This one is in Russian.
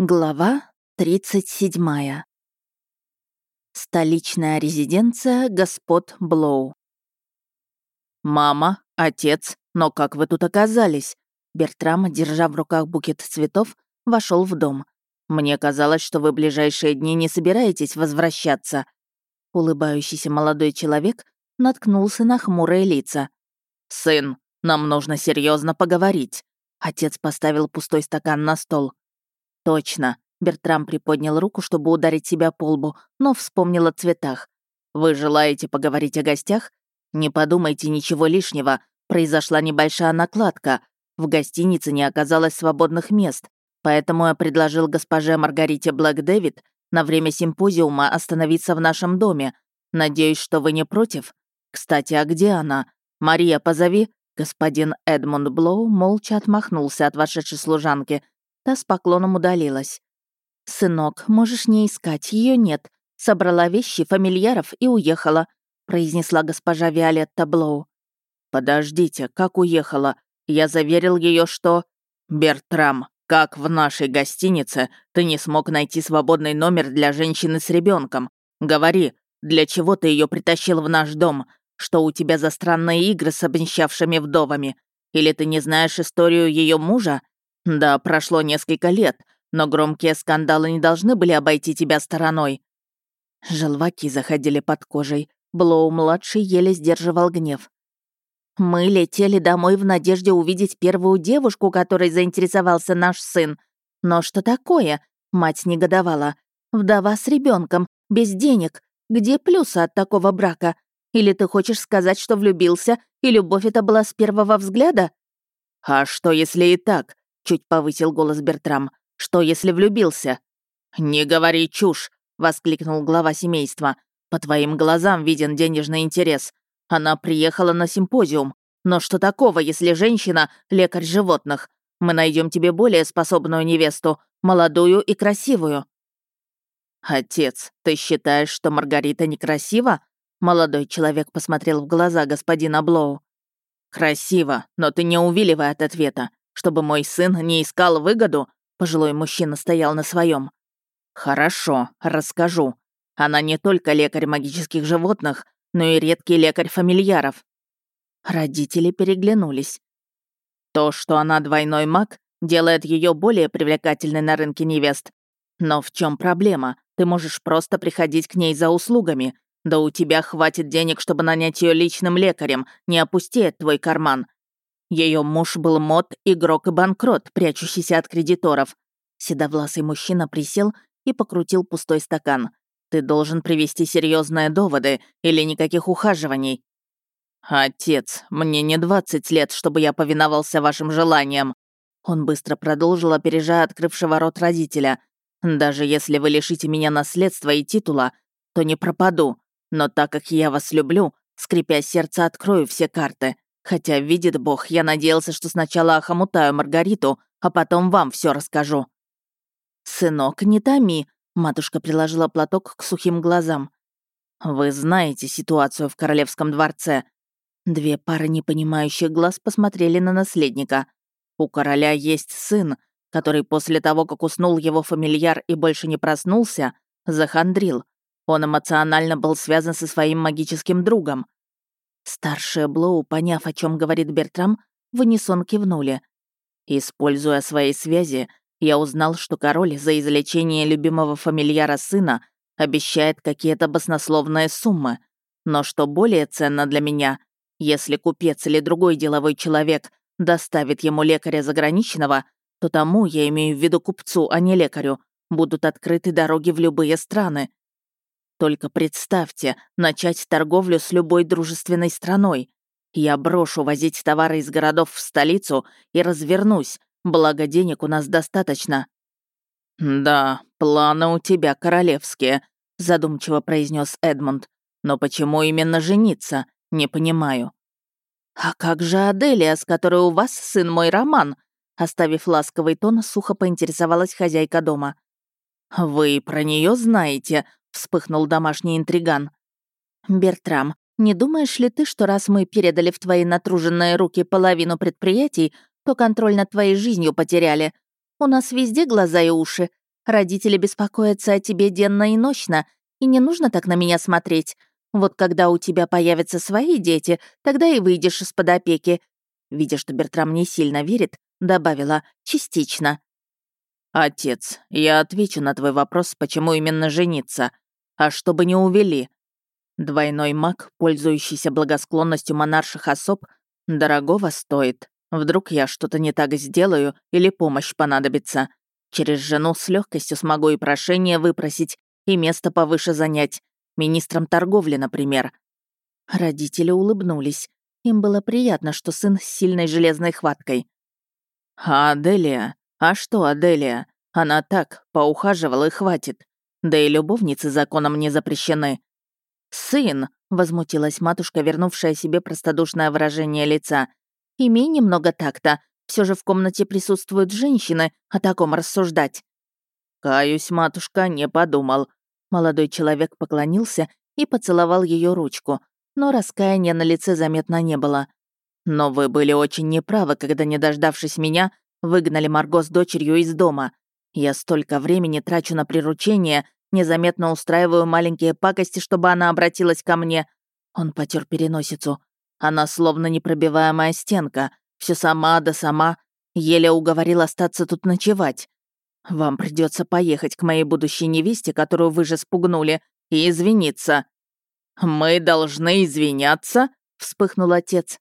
Глава 37. Столичная резиденция господ Блоу. «Мама, отец, но как вы тут оказались?» Бертрам, держа в руках букет цветов, вошел в дом. «Мне казалось, что вы ближайшие дни не собираетесь возвращаться». Улыбающийся молодой человек наткнулся на хмурые лица. «Сын, нам нужно серьезно поговорить». Отец поставил пустой стакан на стол. «Точно». Бертрам приподнял руку, чтобы ударить себя по лбу, но вспомнил о цветах. «Вы желаете поговорить о гостях? Не подумайте ничего лишнего. Произошла небольшая накладка. В гостинице не оказалось свободных мест, поэтому я предложил госпоже Маргарите Блэк Дэвид на время симпозиума остановиться в нашем доме. Надеюсь, что вы не против? Кстати, а где она? Мария, позови». Господин Эдмунд Блоу молча отмахнулся от вошедшей служанки, Та с поклоном удалилась. «Сынок, можешь не искать, ее нет. Собрала вещи, фамильяров и уехала», произнесла госпожа Виолетта Блоу. «Подождите, как уехала? Я заверил ее, что...» «Бертрам, как в нашей гостинице ты не смог найти свободный номер для женщины с ребенком? Говори, для чего ты ее притащил в наш дом? Что у тебя за странные игры с обнищавшими вдовами? Или ты не знаешь историю ее мужа? Да, прошло несколько лет, но громкие скандалы не должны были обойти тебя стороной. Желваки заходили под кожей. Блоу-младший еле сдерживал гнев. «Мы летели домой в надежде увидеть первую девушку, которой заинтересовался наш сын. Но что такое?» — мать негодовала. «Вдова с ребенком, без денег. Где плюсы от такого брака? Или ты хочешь сказать, что влюбился, и любовь это была с первого взгляда?» «А что, если и так?» Чуть повысил голос Бертрам. «Что, если влюбился?» «Не говори чушь!» — воскликнул глава семейства. «По твоим глазам виден денежный интерес. Она приехала на симпозиум. Но что такого, если женщина — лекарь животных? Мы найдем тебе более способную невесту, молодую и красивую». «Отец, ты считаешь, что Маргарита некрасива?» Молодой человек посмотрел в глаза господина Блоу. «Красиво, но ты не увиливай от ответа чтобы мой сын не искал выгоду?» Пожилой мужчина стоял на своем. «Хорошо, расскажу. Она не только лекарь магических животных, но и редкий лекарь фамильяров». Родители переглянулись. То, что она двойной маг, делает ее более привлекательной на рынке невест. Но в чем проблема? Ты можешь просто приходить к ней за услугами. Да у тебя хватит денег, чтобы нанять ее личным лекарем, не опустеет твой карман. Ее муж был мод, игрок и банкрот, прячущийся от кредиторов. Седовласый мужчина присел и покрутил пустой стакан. «Ты должен привести серьезные доводы или никаких ухаживаний». «Отец, мне не 20 лет, чтобы я повиновался вашим желаниям». Он быстро продолжил, опережая открывшего рот родителя. «Даже если вы лишите меня наследства и титула, то не пропаду. Но так как я вас люблю, скрипя сердце, открою все карты. Хотя, видит Бог, я надеялся, что сначала охомутаю Маргариту, а потом вам все расскажу. «Сынок, не томи», — матушка приложила платок к сухим глазам. «Вы знаете ситуацию в королевском дворце». Две пары непонимающих глаз посмотрели на наследника. У короля есть сын, который после того, как уснул его фамильяр и больше не проснулся, захандрил. Он эмоционально был связан со своим магическим другом. Старшие Блоу, поняв, о чем говорит Бертрам, в унисон кивнули. Используя свои связи, я узнал, что король за излечение любимого фамильяра сына обещает какие-то баснословные суммы. Но что более ценно для меня, если купец или другой деловой человек доставит ему лекаря заграничного, то тому, я имею в виду купцу, а не лекарю, будут открыты дороги в любые страны. Только представьте, начать торговлю с любой дружественной страной. Я брошу возить товары из городов в столицу и развернусь, благо денег у нас достаточно». «Да, планы у тебя королевские», — задумчиво произнес Эдмунд. «Но почему именно жениться? Не понимаю». «А как же Аделия, с которой у вас сын мой Роман?» Оставив ласковый тон, сухо поинтересовалась хозяйка дома. «Вы про нее знаете», — вспыхнул домашний интриган. «Бертрам, не думаешь ли ты, что раз мы передали в твои натруженные руки половину предприятий, то контроль над твоей жизнью потеряли? У нас везде глаза и уши. Родители беспокоятся о тебе денно и ночно, и не нужно так на меня смотреть. Вот когда у тебя появятся свои дети, тогда и выйдешь из-под опеки». Видя, что Бертрам не сильно верит, добавила «частично». «Отец, я отвечу на твой вопрос, почему именно жениться. А чтобы не увели. Двойной маг, пользующийся благосклонностью монарших особ, дорогого стоит. Вдруг я что-то не так сделаю или помощь понадобится. Через жену с легкостью смогу и прошение выпросить, и место повыше занять. Министром торговли, например. Родители улыбнулись. Им было приятно, что сын с сильной железной хваткой. «А Аделия? А что Аделия? Она так, поухаживала и хватит. Да и любовницы законом не запрещены». «Сын!» — возмутилась матушка, вернувшая себе простодушное выражение лица. «Имей немного такта. Все же в комнате присутствуют женщины, о таком рассуждать». «Каюсь, матушка, не подумал». Молодой человек поклонился и поцеловал ее ручку, но раскаяния на лице заметно не было. «Но вы были очень неправы, когда, не дождавшись меня, выгнали Марго с дочерью из дома. Я столько времени трачу на приручение, незаметно устраиваю маленькие пакости, чтобы она обратилась ко мне». Он потер переносицу. Она словно непробиваемая стенка, все сама да сама. Еле уговорил остаться тут ночевать. Вам придется поехать к моей будущей невесте, которую вы же спугнули, и извиниться». «Мы должны извиняться?» — вспыхнул отец.